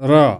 را.